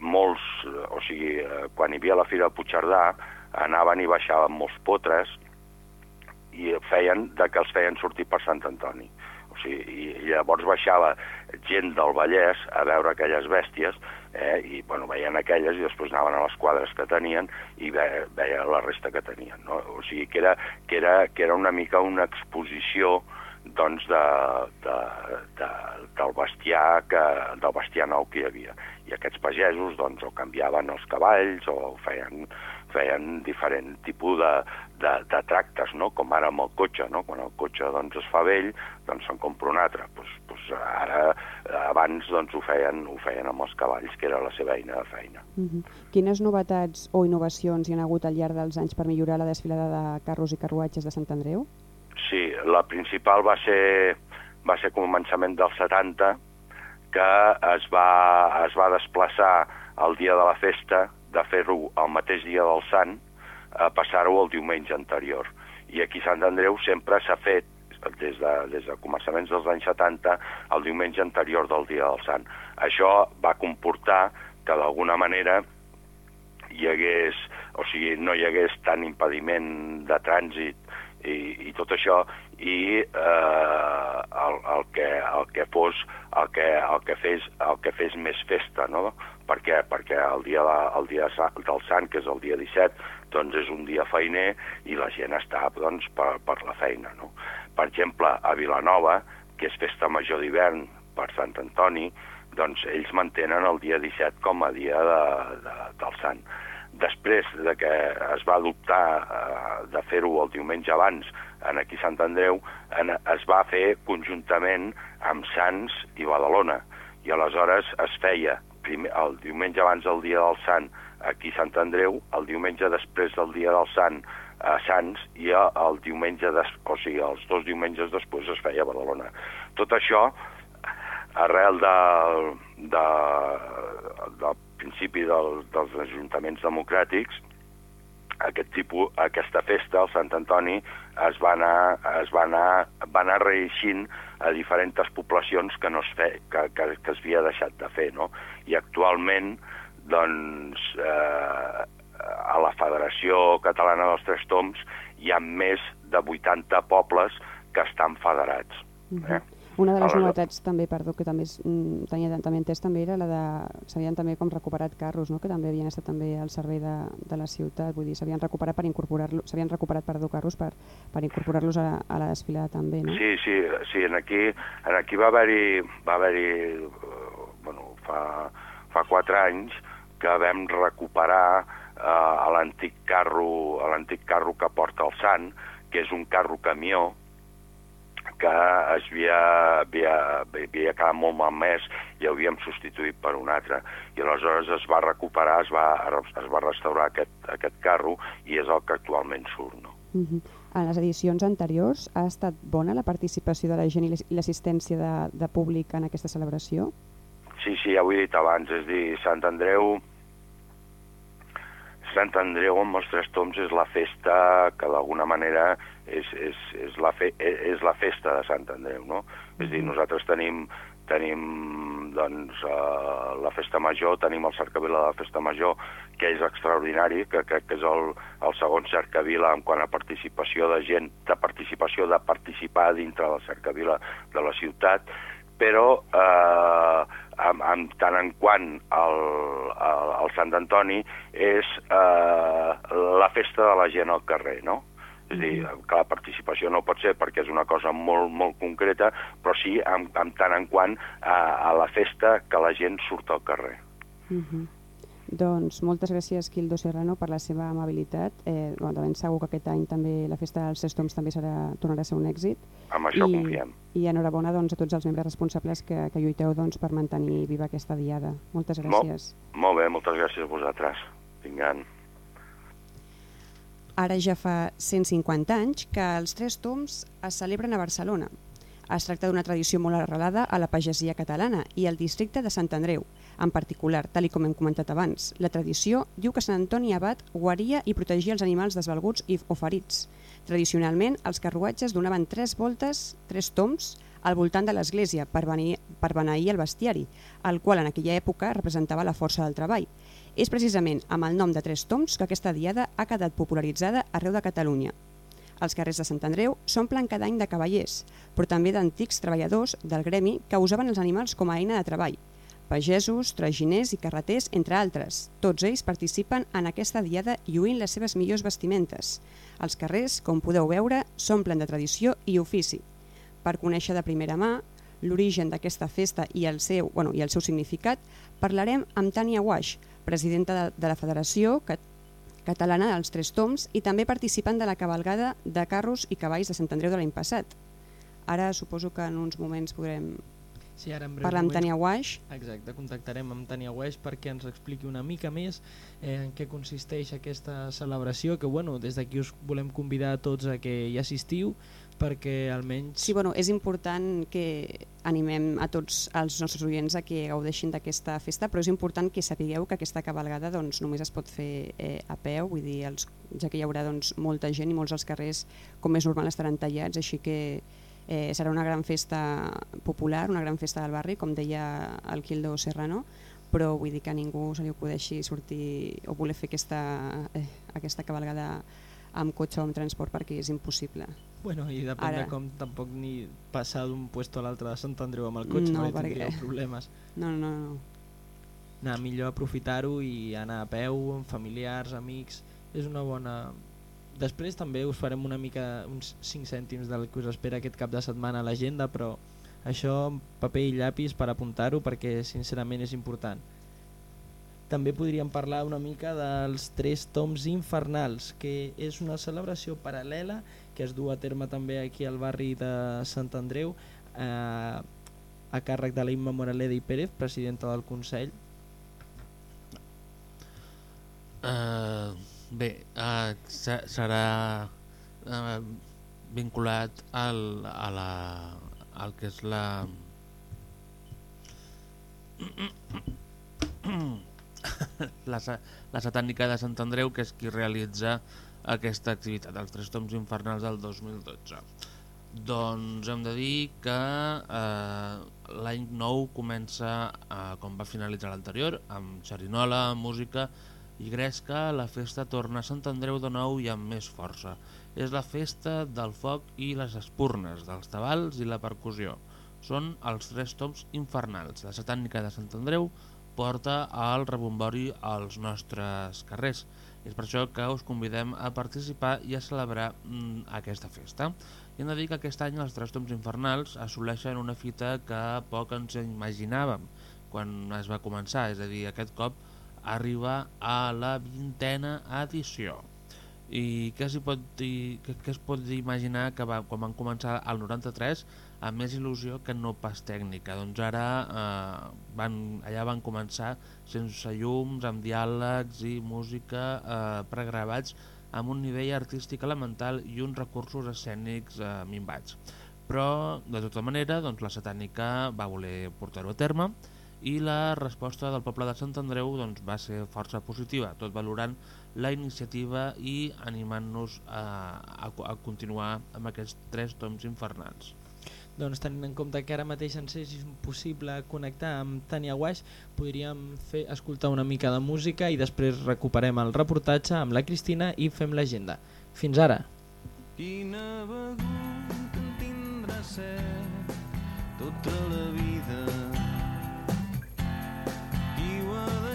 molts, o sigui, eh, quan hi havia la Fira de Puigcerdà, anaven i baixaven molts potres i feien de que els feien sortir per Sant Antoni. O sigui, i, i llavors baixava gent del Vallès a veure aquelles bèsties eh, i bueno, veien aquelles i després anaven a les quadres que tenien i ve, veia la resta que tenien. No? O sigui que era, que, era, que era una mica una exposició doncs de, de, de, del bestiar que, del bestiar nou que hi havia. I aquests pagesos doncs, o canviaven els cavalls o feien, feien diferent tipus de, de, de tractes, no? com ara amb el cotxe. No? Quan el cotxe doncs, es fa vell, doncs se'n compra un altre. Pues, pues ara, abans doncs, ho, feien, ho feien amb els cavalls, que era la seva eina de feina. Uh -huh. Quines novetats o innovacions hi han hagut al llarg dels anys per millorar la desfilada de carros i carruatges de Sant Andreu? Sí, la principal va ser, va ser començament dels 70, que es va, es va desplaçar el dia de la festa, de fer-ho el mateix dia del Sant, a passar-ho el diumenge anterior. I aquí Sant Andreu sempre s'ha fet, des de, des de començaments dels anys 70, el diumenge anterior del dia del Sant. Això va comportar que d'alguna manera hi hagués, o sigui, no hi hagués tant impediment de trànsit i, i tot això i eh, el, el, que, el que fos el que, el que, fes, el que fes més festa, no? Per què? Perquè el dia, de, el dia del Sant, que és el dia 17, doncs és un dia feiner i la gent està doncs, per, per la feina, no? Per exemple, a Vilanova, que és festa major d'hivern per Sant Antoni, doncs ells mantenen el dia 17 com a dia de, de, del Sant. Després de que es va adoptar eh, de fer-ho el diumenge abans en aquí Sant Andreu, en, es va fer conjuntament amb Sants i Badalona. I aleshores es feia primer, el diumenge abans del dia del Sant aquí Sant Andreu, el diumenge després del dia del Sant a Sants i el diumenge, des, o sigui, els dos diumenges després es feia a Badalona. Tot això, arrel de, de, del principi del, dels ajuntaments democràtics, aquest tipus, aquesta festa, el Sant Antoni, es va anar, es va anar, va anar reeixint a diferents poblacions que, no es fe, que, que, que es havia deixat de fer, no? I actualment, doncs, eh, a la Federació Catalana dels Tres Toms hi ha més de 80 pobles que estan federats. Uh -huh. eh? Una de les Aleshores... novetats també, perdó, que també es, mm, tenia també entès també era la de s'havien també com recuperat carros, no? que també havien estat també al servei de, de la ciutat, vull dir, s'havien recuperat per incorporar-los, s'havien recuperat perdó carros per, per incorporar-los a, a la desfilada també, no? Sí, sí, sí, en aquí, en aquí va haver-hi va haver-hi bueno, fa fa 4 anys que vam recuperar a l'antic carro, a l'antic carro que porta el Sant, que és un carro camió que es havia, havia, havia quedat molt malmès i havíem substituït per un altre. I aleshores es va recuperar, es va, es va restaurar aquest, aquest carro i és el que actualment surt. No? Uh -huh. En les edicions anteriors ha estat bona la participació de la gent i l'assistència de, de públic en aquesta celebració? Sí, sí, ja ho he dit abans, és dir, Sant Andreu Sant Andreu amb els Tres Toms és la festa que d'alguna manera és, és, és, la fe, és la festa de Sant Andreu, no? És a dir, nosaltres tenim, tenim doncs, uh, la festa major, tenim el cercavila de la festa major, que és extraordinari, que crec que és el, el segon cercavila en quant a participació de gent, de participació, de participar dintre del cercavila de la ciutat, però eh, en, en tant en quant el, el, el Sant Antoni és eh, la festa de la gent al carrer, no? És a dir, mm-hmm. que la participació no pot ser perquè és una cosa molt, molt concreta, però sí en, en tant en quant a, a la festa que la gent surt al carrer. Uh mm-hmm. -huh. Doncs moltes gràcies, Quildo Serrano, per la seva amabilitat. Eh, bueno, de ben segur que aquest any també la festa dels Tres Toms també serà, tornarà a ser un èxit. Amb això I, confiem. I enhorabona doncs, a tots els membres responsables que, que lluiteu doncs, per mantenir viva aquesta diada. Moltes gràcies. Molt, molt bé, moltes gràcies a vosaltres. Vingan. Ara ja fa 150 anys que els Tres Toms es celebren a Barcelona. Es tracta d'una tradició molt arrelada a la pagesia catalana i al districte de Sant Andreu, en particular, tal com hem comentat abans, la tradició diu que Sant Antoni Abat guaria i protegia els animals desvalguts i o ferits. Tradicionalment, els carruatges donaven tres voltes, tres toms, al voltant de l'església per, venir, per beneir el bestiari, el qual en aquella època representava la força del treball. És precisament amb el nom de Tres Toms que aquesta diada ha quedat popularitzada arreu de Catalunya. Els carrers de Sant Andreu s'omplen cada any de cavallers, però també d'antics treballadors del gremi que usaven els animals com a eina de treball, pagesos, traginers i carreters, entre altres. Tots ells participen en aquesta diada lluint les seves millors vestimentes. Els carrers, com podeu veure, s'omplen de tradició i ofici. Per conèixer de primera mà l'origen d'aquesta festa i el, seu, bueno, i el seu significat, parlarem amb Tània Wash, presidenta de, de la Federació Catalana dels Tres Toms i també participant de la cabalgada de carros i cavalls de Sant Andreu de l'any passat. Ara suposo que en uns moments podrem Sí, ara en Parlar amb Tania Waix. Exacte, contactarem amb Tania Waix perquè ens expliqui una mica més eh, en què consisteix aquesta celebració, que bueno, des d'aquí us volem convidar a tots a que hi assistiu, perquè almenys... Sí, bueno, és important que animem a tots els nostres oients a que gaudeixin d'aquesta festa, però és important que sapigueu que aquesta cabalgada doncs, només es pot fer eh, a peu, vull dir, els, ja que hi haurà doncs, molta gent i molts dels carrers, com és normal, estaran tallats, així que Eh, serà una gran festa popular, una gran festa del barri, com deia el Quildo Serrano, però vull dir que a ningú se li acudeixi sortir o voler fer aquesta, eh, aquesta cabalgada amb cotxe o amb transport perquè és impossible. Bueno, i depèn Ara... de com tampoc ni passar d'un puesto a l'altre de Sant Andreu amb el cotxe, no, perquè tindríeu problemes. No, no, no. Anar millor aprofitar-ho i anar a peu, amb familiars, amics, és una bona, Després també us farem una mica uns 5 cèntims del que us espera aquest cap de setmana a l'agenda, però això paper i llapis per apuntar-ho perquè sincerament és important. també podríem parlar una mica dels Tres Toms Infernals, que és una celebració paral·lela que es du a terme també aquí al barri de Sant Andreu, eh, a càrrec de la Imma Moraleda i Pérez, presidenta del Consell. Uh, bé, se- serà uh, vinculat al, a la, al que és la... la, la satànica de Sant Andreu, que és qui realitza aquesta activitat, els Tres Toms Infernals del 2012. Doncs hem de dir que eh, l'any nou comença eh, com va finalitzar l'anterior, amb xerinola, música i gresca, la festa torna a Sant Andreu de nou i amb més força. És la festa del foc i les espurnes, dels tabals i la percussió. Són els tres toms infernals. La satànica de Sant Andreu porta el rebombori als nostres carrers. És per això que us convidem a participar i a celebrar mm, aquesta festa. I hem de dir que aquest any els Tres Toms Infernals assoleixen una fita que poc ens imaginàvem quan es va començar, és a dir, aquest cop arriba a la vintena edició. I què, pot dir, què, què es pot imaginar que va, quan van començar al 93 amb més il·lusió que no pas tècnica doncs ara eh, van, allà van començar sense llums, amb diàlegs i música eh, pregravats amb un nivell artístic elemental i uns recursos escènics eh, minvats però de tota manera doncs, la satànica va voler portar-ho a terme la resposta del poble de Sant Andreu doncs, va ser força positiva, tot valorant la iniciativa i animant-nos a, a, a continuar amb aquests tres toms infernals. Doncs tenint en compte que ara mateix ens és impossible connectar amb Tania Guaix, podríem fer escoltar una mica de música i després recuperem el reportatge amb la Cristina i fem l'agenda. Fins ara! Quina begut en tindrà set tota la vida.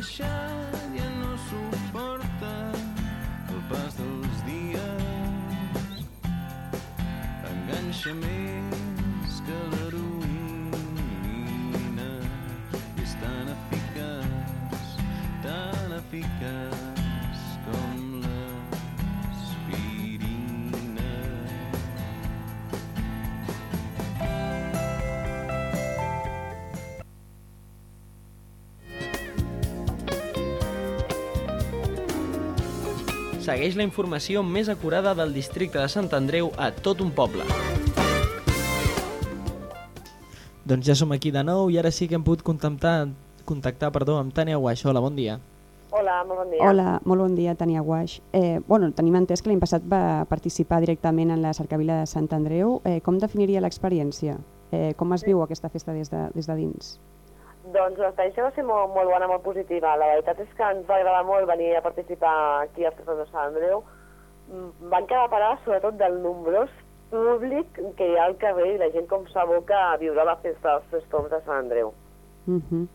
Deixat ja no suporta el pas dels dies. Enganxa més que l'heroïna és tan eficaç, tan eficaç Segueix la informació més acurada del districte de Sant Andreu a tot un poble. Doncs ja som aquí de nou i ara sí que hem pogut contactar, contactar perdó, amb Tània Guaix. Hola, bon dia. Hola, molt bon dia. Hola, molt bon dia, Tania Guaix. Eh, bueno, tenim entès que l'any passat va participar directament en la cercavila de Sant Andreu. Eh, com definiria l'experiència? Eh, com es viu aquesta festa des de, des de dins? Doncs l'experiència va ser molt, molt bona, molt positiva. La veritat és que ens va agradar molt venir a participar aquí als Festes de Sant Andreu. Mm, Van quedar parades sobretot del nombrós públic que hi ha al carrer i la gent com s'aboca a viure la festa dels Tres Toms de Sant Andreu. Uh -huh.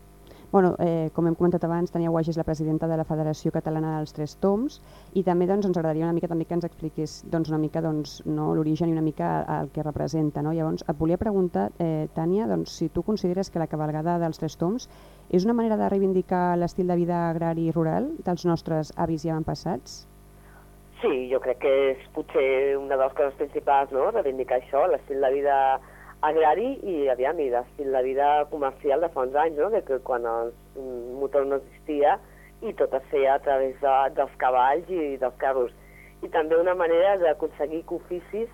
Bueno, eh, com hem comentat abans, Tania Guaix és la presidenta de la Federació Catalana dels Tres Toms i també doncs, ens agradaria una mica també que ens expliqués doncs, una mica doncs, no, l'origen i una mica el que representa. No? Llavors, et volia preguntar, eh, Tània, doncs, si tu consideres que la cabalgada dels Tres Toms és una manera de reivindicar l'estil de vida agrari i rural dels nostres avis i avantpassats? Sí, jo crec que és potser una de les coses principals, no?, reivindicar això, l'estil de vida agrari i, aviam, i de vida comercial de fa uns anys, no?, que quan el motor no existia i tot es feia a través de, dels cavalls i dels carros. I també una manera d'aconseguir que oficis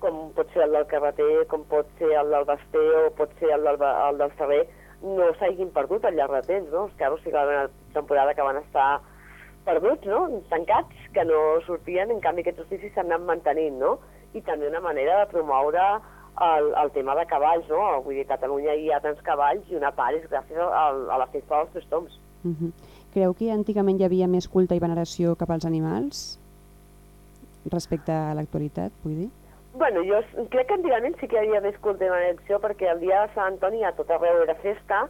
com pot ser el del carreter, com pot ser el del baster o pot ser el del, el del ferrer, no s'hagin perdut al llarg de temps, no? Els carros sí que va haver una temporada que van estar perduts, no? tancats, que no sortien, en canvi aquests oficis s'han anat mantenint, no? I també una manera de promoure el, el tema de cavalls, no? Vull dir, a Catalunya hi ha tants cavalls i una part és gràcies al, a la festa dels tres toms. Uh -huh. Creu que antigament hi havia més culte i veneració cap als animals respecte a l'actualitat, vull dir? Bueno, jo crec que antigament sí que hi havia més culte i veneració perquè el dia de Sant Antoni a tot arreu era festa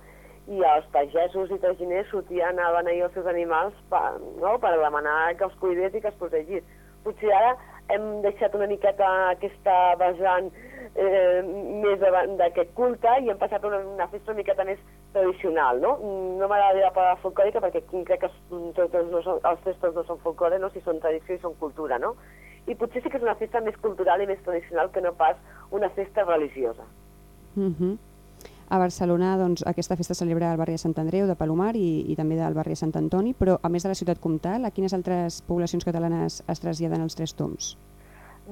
i els pagesos i traginers sortien a beneir els seus animals per, no? per demanar que els cuidés i que els protegís. Potser ara hem deixat una miqueta aquesta vessant eh, més d'aquest culte i hem passat una, una festa una miqueta més tradicional, no? Mm, No m'agrada dir la paraula folclòrica perquè crec que tots no són, els festos no són folclore, no? si són tradició i són cultura, no? I potser sí que és una festa més cultural i més tradicional que no pas una festa religiosa. Uh A Barcelona doncs, aquesta festa es celebra al barri de Sant Andreu, de Palomar i, i també del barri de Sant Antoni, però a més de la ciutat comtal, a quines altres poblacions catalanes es traslladen els tres toms?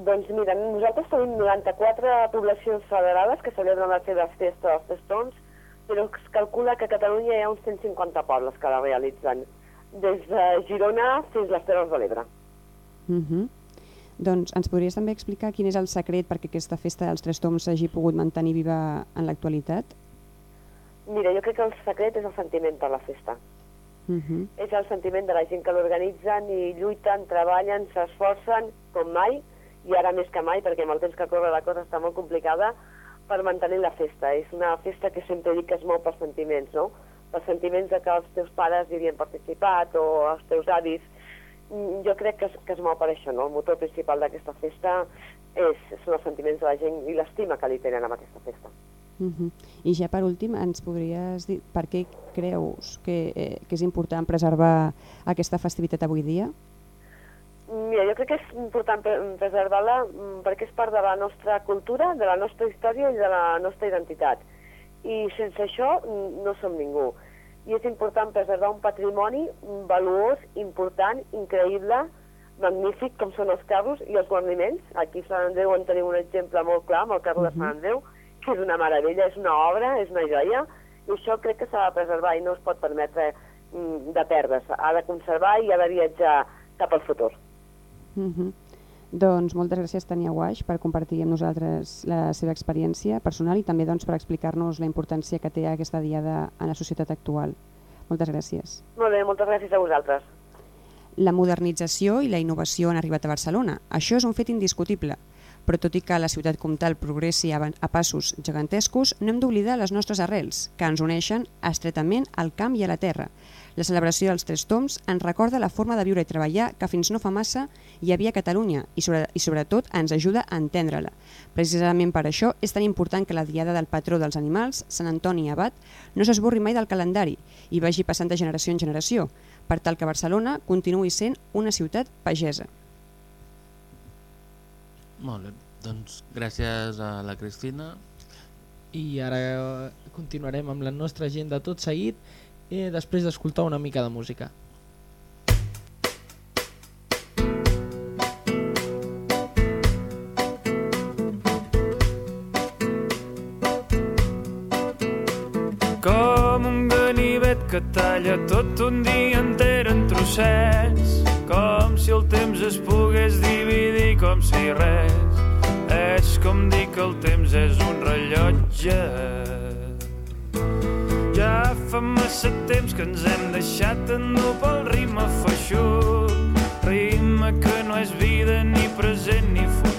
Doncs mira, nosaltres tenim 94 poblacions federades que celebren la seva festa dels tres tons, però es calcula que a Catalunya hi ha uns 150 pobles que la realitzen, des de Girona fins a les Terres de l'Ebre. Uh Doncs ens podries també explicar quin és el secret perquè aquesta festa dels tres toms s'hagi pogut mantenir viva en l'actualitat? Mira, jo crec que el secret és el sentiment per la festa. Uh És el sentiment de la gent que l'organitzen i lluiten, treballen, s'esforcen com mai, i ara més que mai, perquè amb el temps que corre la cosa està molt complicada, per mantenir la festa. És una festa que sempre dic que es mou per sentiments, no? Per sentiments de que els teus pares hi havien participat o els teus avis. Mm, Jo crec que es, que es mou per això, no? El motor principal d'aquesta festa és, són els sentiments de la gent i l'estima que li tenen amb aquesta festa. -huh. I ja per últim, ens podries dir per què creus que, eh, que és important preservar aquesta festivitat avui dia? Mira, jo crec que és important pre- preservar-la mm, perquè és part de la nostra cultura, de la nostra història i de la nostra identitat. I sense això no som ningú. I és important preservar un patrimoni valuós, important, increïble, magnífic, com són els carros i els guarniments. Aquí a Sant Andreu en tenim un exemple molt clar, amb el carro uh -huh. de Sant Andreu, que és una meravella, és una obra, és una joia, i això crec que s'ha de preservar i no es pot permetre mm, de perdre's. Ha de conservar i ha de viatjar cap al futur. Uh -huh. Doncs moltes gràcies Tania Guaix per compartir amb nosaltres la seva experiència personal i també doncs, per explicar-nos la importància que té aquesta diada en la societat actual. Moltes gràcies. Molt bé, moltes gràcies a vosaltres. La modernització i la innovació han arribat a Barcelona. Això és un fet indiscutible. Però tot i que la ciutat comtal progressi a, passos gegantescos, no hem d'oblidar les nostres arrels, que ens uneixen estretament al camp i a la terra. La celebració dels Tres Toms ens recorda la forma de viure i treballar que fins no fa massa hi havia a Catalunya i, sobre, i sobretot ens ajuda a entendre-la. Precisament per això és tan important que la diada del patró dels animals, Sant Antoni Abat, no s'esborri mai del calendari i vagi passant de generació en generació, per tal que Barcelona continuï sent una ciutat pagesa. Molt bé, doncs gràcies a la Cristina. I ara eh, continuarem amb la nostra agenda tot seguit eh, després d'escoltar una mica de música. Com un ganivet que talla tot un dia enter en trossets com si el temps es pogués dividir com si res. És com dir que el temps és un rellotge. Ja fa massa temps que ens hem deixat endur pel ritme feixuc. Ritme que no és vida ni present ni futura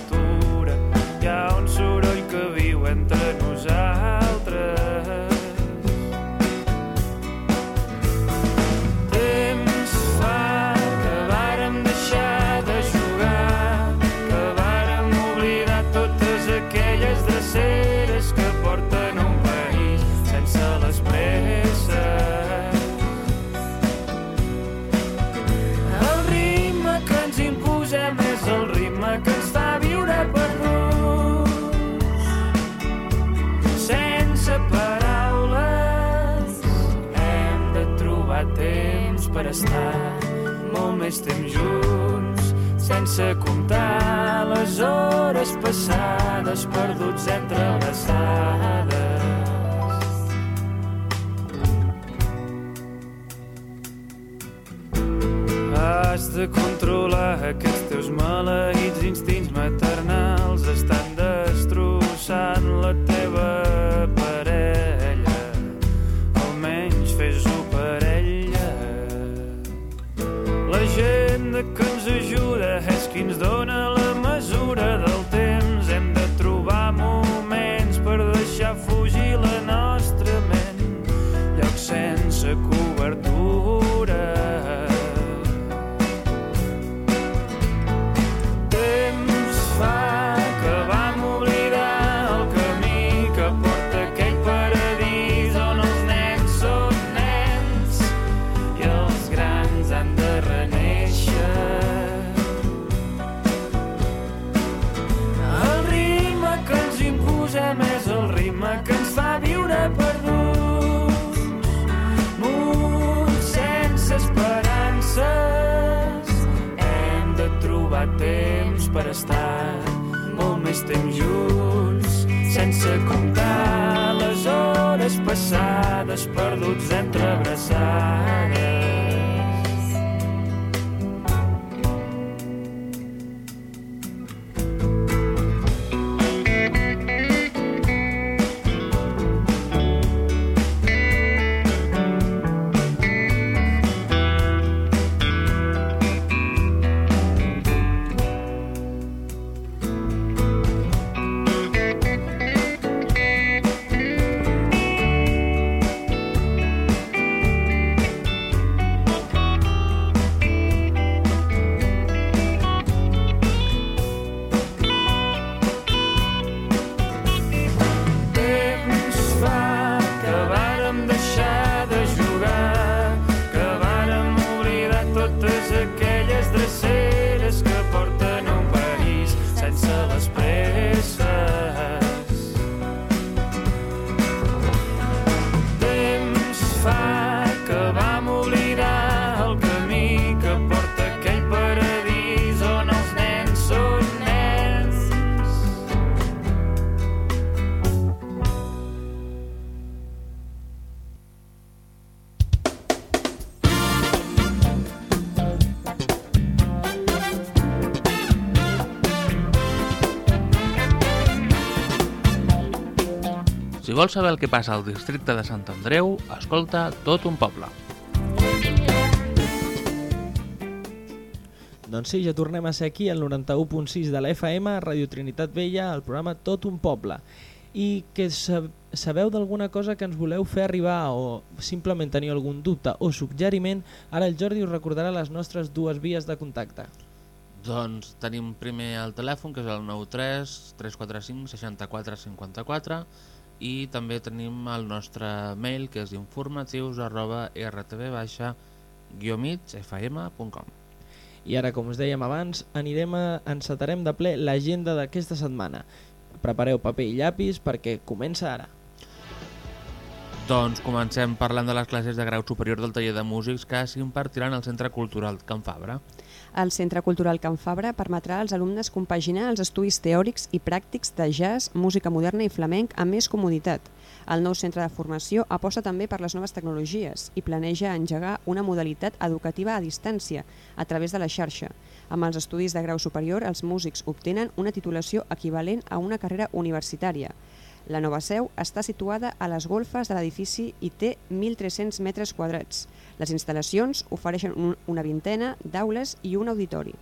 temps junts sense comptar les hores passades perduts entre abraçades Has de controlar aquests teus maleïts instints maternals sense cobertura passades perduts entre abraçades. Si vols saber el que passa al districte de Sant Andreu, escolta tot un poble. Doncs sí, ja tornem a ser aquí al 91.6 de la FM, Radio Trinitat Vella, el programa Tot un poble. I que sab sabeu d'alguna cosa que ens voleu fer arribar o simplement teniu algun dubte o suggeriment, ara el Jordi us recordarà les nostres dues vies de contacte. Doncs tenim primer el telèfon, que és el 93 345 64 54 i també tenim el nostre mail, que és informatius arroba rtv-migfm.com I ara, com us dèiem abans, anirem a, encetarem de ple l'agenda d'aquesta setmana. Prepareu paper i llapis perquè comença ara. Doncs comencem parlant de les classes de grau superior del taller de músics que s'impartiran al Centre Cultural Can Fabra. El Centre Cultural Can Fabra permetrà als alumnes compaginar els estudis teòrics i pràctics de jazz, música moderna i flamenc amb més comoditat. El nou centre de formació aposta també per les noves tecnologies i planeja engegar una modalitat educativa a distància a través de la xarxa. Amb els estudis de grau superior, els músics obtenen una titulació equivalent a una carrera universitària. La nova seu està situada a les golfes de l'edifici i té 1.300 metres quadrats. Les instal·lacions ofereixen un, una vintena d'aules i un auditori.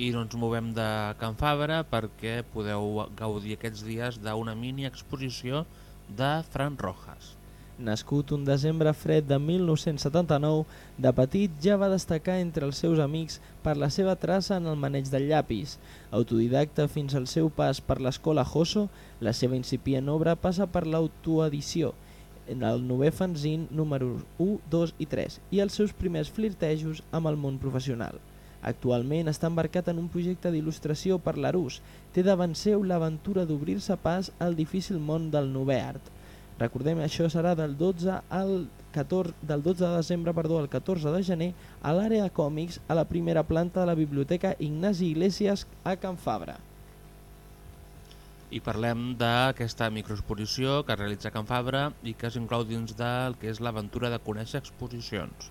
I no ens movem de Can Fabra perquè podeu gaudir aquests dies d'una mini exposició de Fran Rojas. Nascut un desembre fred de 1979, de petit ja va destacar entre els seus amics per la seva traça en el maneig del llapis. Autodidacta fins al seu pas per l'escola Josso, la seva incipient obra passa per l'autoedició, en el novè fanzín número 1, 2 i 3 i els seus primers flirtejos amb el món professional. Actualment està embarcat en un projecte d'il·lustració per l'Arús. Té davant seu l'aventura d'obrir-se pas al difícil món del novè art. Recordem, això serà del 12 al 14, del 12 de desembre perdó, al 14 de gener a l'àrea de còmics a la primera planta de la Biblioteca Ignasi Iglesias a Can Fabra. I parlem d'aquesta microexposició que realitza Can Fabra i que s'inclou dins del que és l'aventura de conèixer exposicions.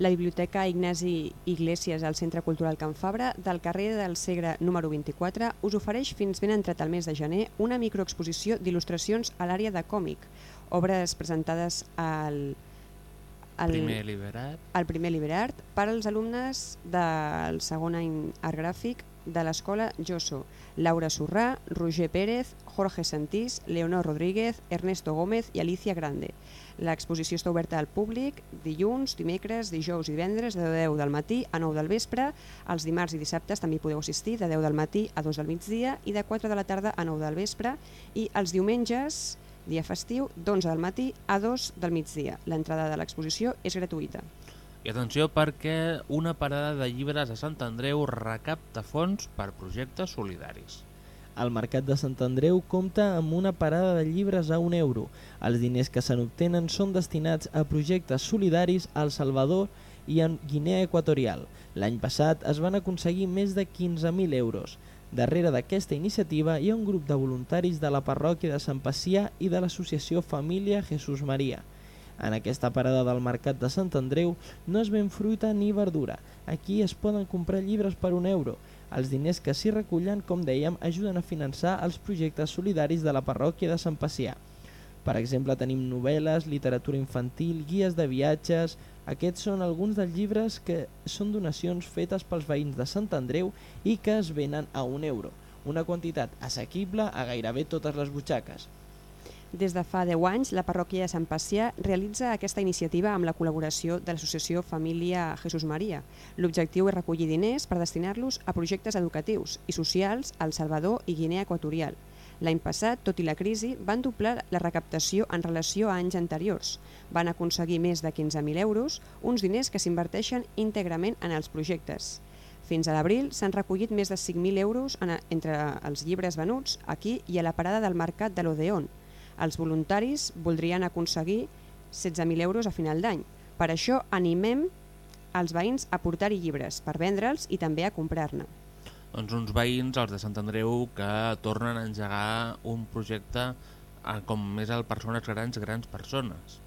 La Biblioteca Ignasi Iglesias al Centre Cultural Can Fabra del carrer del Segre número 24 us ofereix fins ben entrat el mes de gener una microexposició d'il·lustracions a l'àrea de còmic, obres presentades al, al, Primer liberat. al primer Liberart per als alumnes del segon any art gràfic de l'escola Joso, Laura Surrà, Roger Pérez, Jorge Santís, Leonor Rodríguez, Ernesto Gómez i Alicia Grande. L'exposició està oberta al públic dilluns, dimecres, dijous i divendres de 10 del matí a 9 del vespre. Els dimarts i dissabtes també podeu assistir de 10 del matí a 2 del migdia i de 4 de la tarda a 9 del vespre. I els diumenges, dia festiu, d'11 del matí a 2 del migdia. L'entrada de l'exposició és gratuïta. I atenció perquè una parada de llibres a Sant Andreu recapta fons per projectes solidaris. El Mercat de Sant Andreu compta amb una parada de llibres a un euro. Els diners que se n'obtenen són destinats a projectes solidaris a El Salvador i en Guinea Equatorial. L'any passat es van aconseguir més de 15.000 euros. Darrere d'aquesta iniciativa hi ha un grup de voluntaris de la parròquia de Sant Pacià i de l'associació Família Jesús Maria. En aquesta parada del Mercat de Sant Andreu no es ven fruita ni verdura. Aquí es poden comprar llibres per un euro. Els diners que s'hi recullen, com dèiem, ajuden a finançar els projectes solidaris de la parròquia de Sant Pacià. Per exemple, tenim novel·les, literatura infantil, guies de viatges... Aquests són alguns dels llibres que són donacions fetes pels veïns de Sant Andreu i que es venen a un euro, una quantitat assequible a gairebé totes les butxaques. Des de fa 10 anys, la parròquia de Sant Pacià realitza aquesta iniciativa amb la col·laboració de l'associació Família Jesús Maria. L'objectiu és recollir diners per destinar-los a projectes educatius i socials al Salvador i Guinea Equatorial. L'any passat, tot i la crisi, van doblar la recaptació en relació a anys anteriors. Van aconseguir més de 15.000 euros, uns diners que s'inverteixen íntegrament en els projectes. Fins a l'abril s'han recollit més de 5.000 euros en, entre els llibres venuts aquí i a la parada del mercat de l'Odeon. Els voluntaris voldrien aconseguir 16.000 euros a final d'any. Per això animem els veïns a portar-hi llibres per vendre'ls i també a comprar-ne. Doncs uns veïns, els de Sant Andreu, que tornen a engegar un projecte eh, com més el Persones Grans, Grans Persones.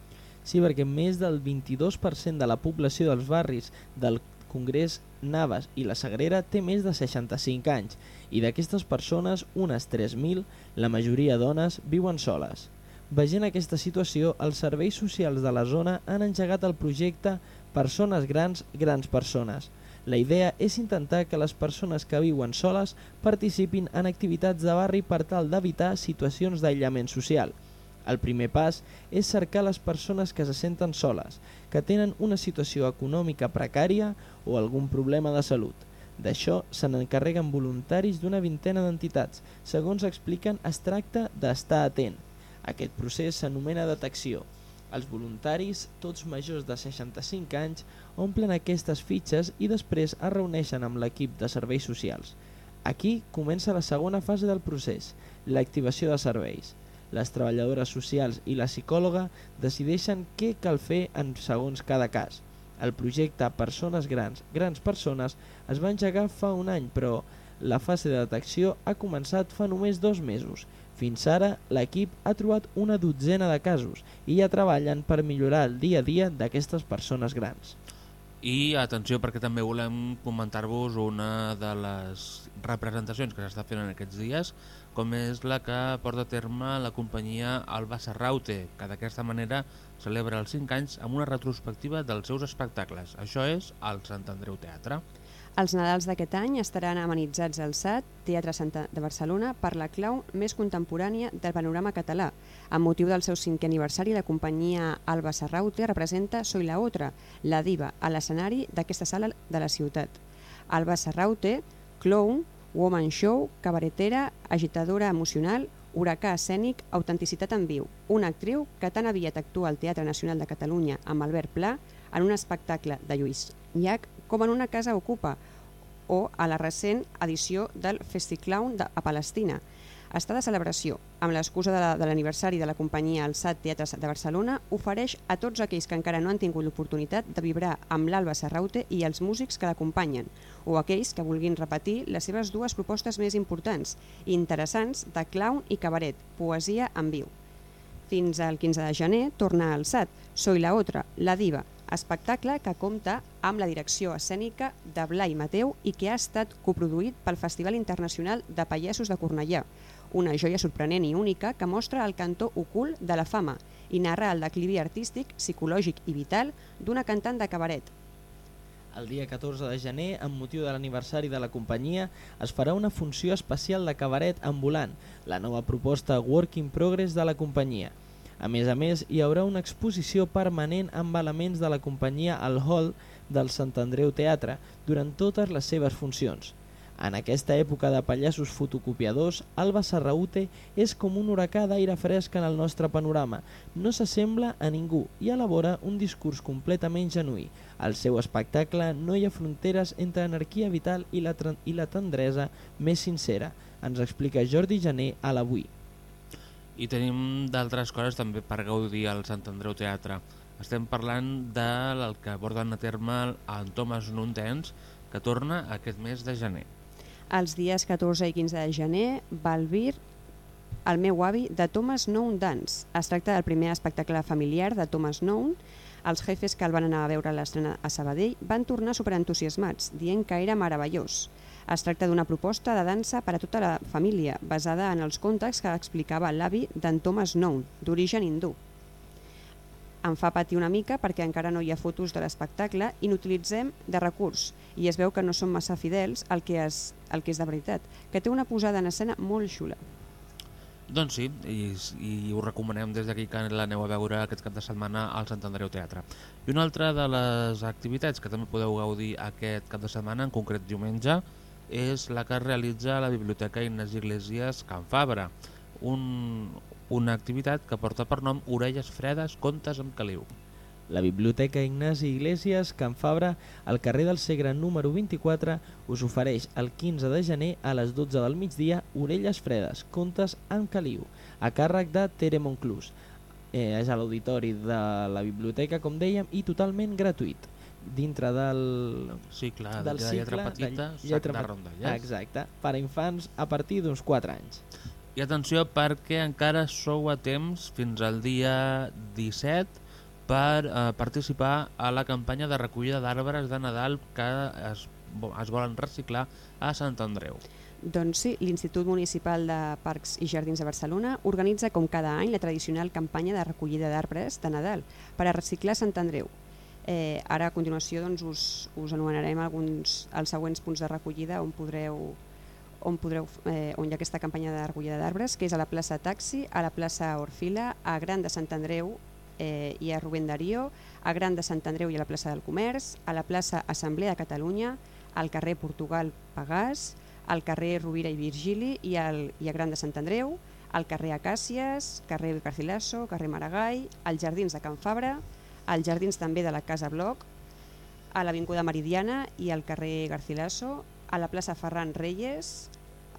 Sí, perquè més del 22% de la població dels barris del Congrés Navas i la Sagrera té més de 65 anys i d'aquestes persones, unes 3.000, la majoria dones, viuen soles. Veient aquesta situació, els serveis socials de la zona han engegat el projecte Persones Grans, Grans Persones, la idea és intentar que les persones que viuen soles participin en activitats de barri per tal d'evitar situacions d'aïllament social. El primer pas és cercar les persones que se senten soles, que tenen una situació econòmica precària o algun problema de salut. D'això se n'encarreguen voluntaris d'una vintena d'entitats. Segons expliquen, es tracta d'estar atent. Aquest procés s'anomena detecció. Els voluntaris, tots majors de 65 anys, omplen aquestes fitxes i després es reuneixen amb l'equip de serveis socials. Aquí comença la segona fase del procés, l'activació de serveis. Les treballadores socials i la psicòloga decideixen què cal fer en segons cada cas. El projecte Persones Grans, Grans Persones es va engegar fa un any, però la fase de detecció ha començat fa només dos mesos fins ara, l'equip ha trobat una dotzena de casos i ja treballen per millorar el dia a dia d'aquestes persones grans. I atenció perquè també volem comentar-vos una de les representacions que s'està fent en aquests dies, com és la que porta a terme la companyia Alba Serraute, que d'aquesta manera celebra els 5 anys amb una retrospectiva dels seus espectacles. Això és el Sant Andreu Teatre. Els Nadals d'aquest any estaran amenitzats al SAT, Teatre Santa de Barcelona, per la clau més contemporània del panorama català. Amb motiu del seu cinquè aniversari, la companyia Alba Serraute representa Soy la Otra, la diva, a l'escenari d'aquesta sala de la ciutat. Alba Serraute, clown, woman show, cabaretera, agitadora emocional, huracà escènic, autenticitat en viu. Una actriu que tan aviat actua al Teatre Nacional de Catalunya amb Albert Pla en un espectacle de Lluís Llach com en una casa ocupa o a la recent edició del Festiclown de, a Palestina. Està de celebració. Amb l'excusa de l'aniversari de, la companyia El SAT Teatre de Barcelona, ofereix a tots aquells que encara no han tingut l'oportunitat de vibrar amb l'Alba Serraute i els músics que l'acompanyen, o aquells que vulguin repetir les seves dues propostes més importants i interessants de clown i cabaret, poesia en viu. Fins al 15 de gener torna al SAT, Soy la Otra, la diva, espectacle que compta amb la direcció escènica de Blai Mateu i que ha estat coproduït pel Festival Internacional de Pallassos de Cornellà, una joia sorprenent i única que mostra el cantó ocult de la fama i narra el declivi artístic, psicològic i vital d'una cantant de cabaret. El dia 14 de gener, amb motiu de l'aniversari de la companyia, es farà una funció especial de cabaret ambulant, la nova proposta Work in Progress de la companyia. A més a més, hi haurà una exposició permanent amb elements de la companyia al hall del Sant Andreu Teatre durant totes les seves funcions. En aquesta època de pallassos fotocopiadors, Alba Serraute és com un huracà d'aire fresc en el nostre panorama. No s'assembla a ningú i elabora un discurs completament genuí. Al seu espectacle no hi ha fronteres entre anarquia vital i la, i la tendresa més sincera, ens explica Jordi Jané a l'Avui i tenim d'altres coses també per gaudir al Sant Andreu Teatre. Estem parlant del que aborden a terme en Thomas Nuntens, que torna aquest mes de gener. Els dies 14 i 15 de gener, Balbir, el meu avi, de Thomas Noun Dance. Es tracta del primer espectacle familiar de Thomas Noun. Els jefes que el van anar a veure a l'estrena a Sabadell van tornar superentusiasmats, dient que era meravellós. Es tracta d'una proposta de dansa per a tota la família, basada en els contes que explicava l'avi d'en Thomas Noun, d'origen hindú. Em fa patir una mica perquè encara no hi ha fotos de l'espectacle i n'utilitzem de recurs i es veu que no són massa fidels al que, és, al que és de veritat, que té una posada en escena molt xula. Doncs sí, i, i us recomanem des d'aquí que l'aneu a veure aquest cap de setmana al Sant Andreu Teatre. I una altra de les activitats que també podeu gaudir aquest cap de setmana, en concret diumenge, és la que realitza la Biblioteca Ignasi Iglesias Can Fabra, un, una activitat que porta per nom Orelles Fredes, Contes amb Caliu. La Biblioteca Ignasi Iglesias Can Fabra, al carrer del Segre número 24, us ofereix el 15 de gener a les 12 del migdia Orelles Fredes, Contes amb Caliu, a càrrec de Tere Monclús. Eh, és a l'auditori de la biblioteca, com dèiem, i totalment gratuït dintre del, Sí, clar, del de cicle lletra petita, de sac de rondalles. Exacte, per a infants a partir d'uns 4 anys. I atenció perquè encara sou a temps fins al dia 17 per eh, participar a la campanya de recollida d'arbres de Nadal que es, es volen reciclar a Sant Andreu. Doncs sí, l'Institut Municipal de Parcs i Jardins de Barcelona organitza com cada any la tradicional campanya de recollida d'arbres de Nadal per a reciclar Sant Andreu. Eh, ara a continuació doncs, us, us anomenarem alguns, els següents punts de recollida on podreu on, podreu, eh, on hi ha aquesta campanya de recollida d'arbres, que és a la plaça Taxi, a la plaça Orfila, a Gran de Sant Andreu eh, i a Rubén Darío, a Gran de Sant Andreu i a la plaça del Comerç, a la plaça Assemblea de Catalunya, al carrer Portugal Pagàs, al carrer Rovira i Virgili i, al, i a Gran de Sant Andreu, al carrer Acàcies, carrer Garcilaso, carrer Maragall, als Jardins de Can Fabra, als Jardins també de la Casa Bloc, a l'Avinguda Meridiana i al carrer Garcilaso, a la plaça Ferran Reyes,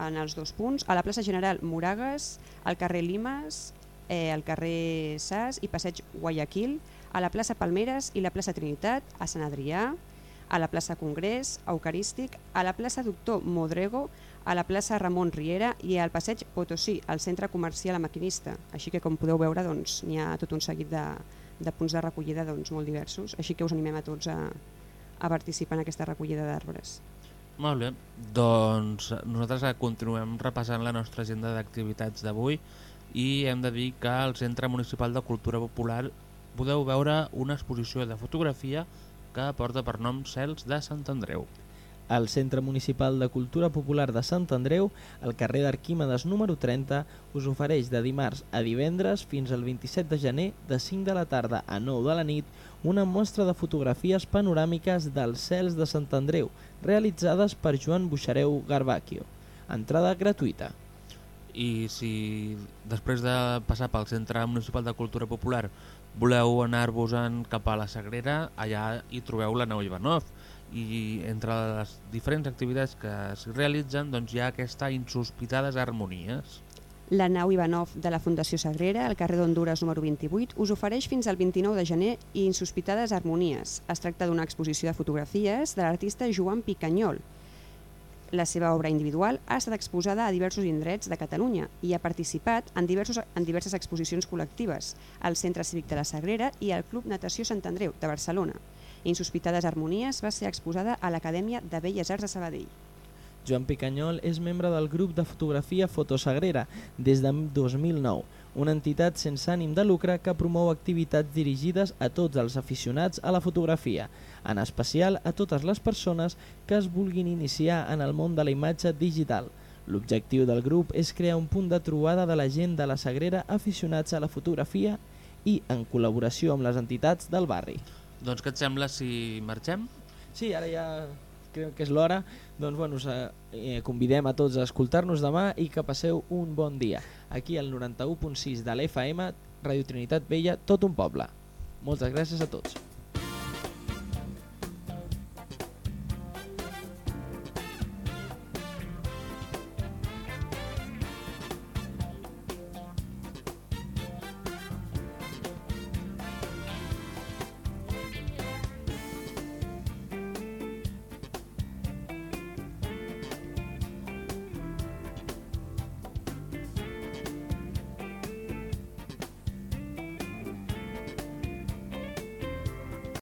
en els dos punts, a la plaça General Moragas, al carrer Limes, eh, al carrer Sas i passeig Guayaquil, a la plaça Palmeres i la plaça Trinitat, a Sant Adrià, a la plaça Congrés, Eucarístic, a la plaça Doctor Modrego, a la plaça Ramon Riera i al passeig Potosí, al centre comercial a Maquinista. Així que com podeu veure doncs, n'hi ha tot un seguit de, de punts de recollida doncs, molt diversos, així que us animem a tots a, a participar en aquesta recollida d'arbres. Molt bé, doncs nosaltres continuem repassant la nostra agenda d'activitats d'avui i hem de dir que al Centre Municipal de Cultura Popular podeu veure una exposició de fotografia que porta per nom Cels de Sant Andreu. El Centre Municipal de Cultura Popular de Sant Andreu, al carrer d'Arquímedes número 30, us ofereix de dimarts a divendres fins al 27 de gener de 5 de la tarda a 9 de la nit una mostra de fotografies panoràmiques dels cels de Sant Andreu, realitzades per Joan Buixareu Garbacchio. Entrada gratuïta. I si després de passar pel Centre Municipal de Cultura Popular voleu anar-vos-en cap a la Sagrera, allà hi trobeu la Nau Ivanov i entre les diferents activitats que s'hi realitzen doncs hi ha aquesta insospitades harmonies. La nau Ivanov de la Fundació Sagrera, al carrer d'Honduras número 28, us ofereix fins al 29 de gener insospitades harmonies. Es tracta d'una exposició de fotografies de l'artista Joan Picanyol. La seva obra individual ha estat exposada a diversos indrets de Catalunya i ha participat en, diversos, en diverses exposicions col·lectives al Centre Cívic de la Sagrera i al Club Natació Sant Andreu de Barcelona. Insospitades harmonies va ser exposada a l'Acadèmia de Belles Arts de Sabadell. Joan Picanyol és membre del grup de fotografia Fotosagrera des de 2009, una entitat sense ànim de lucre que promou activitats dirigides a tots els aficionats a la fotografia, en especial a totes les persones que es vulguin iniciar en el món de la imatge digital. L'objectiu del grup és crear un punt de trobada de la gent de la Sagrera aficionats a la fotografia i en col·laboració amb les entitats del barri. Doncs què et sembla si marxem? Sí, ara ja crec que és l'hora. Doncs bueno, us eh, convidem a tots a escoltar-nos demà i que passeu un bon dia. Aquí al 91.6 de l'FM, Radio Trinitat Vella, tot un poble. Moltes gràcies a tots.